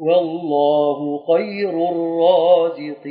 والله خير الرازقين.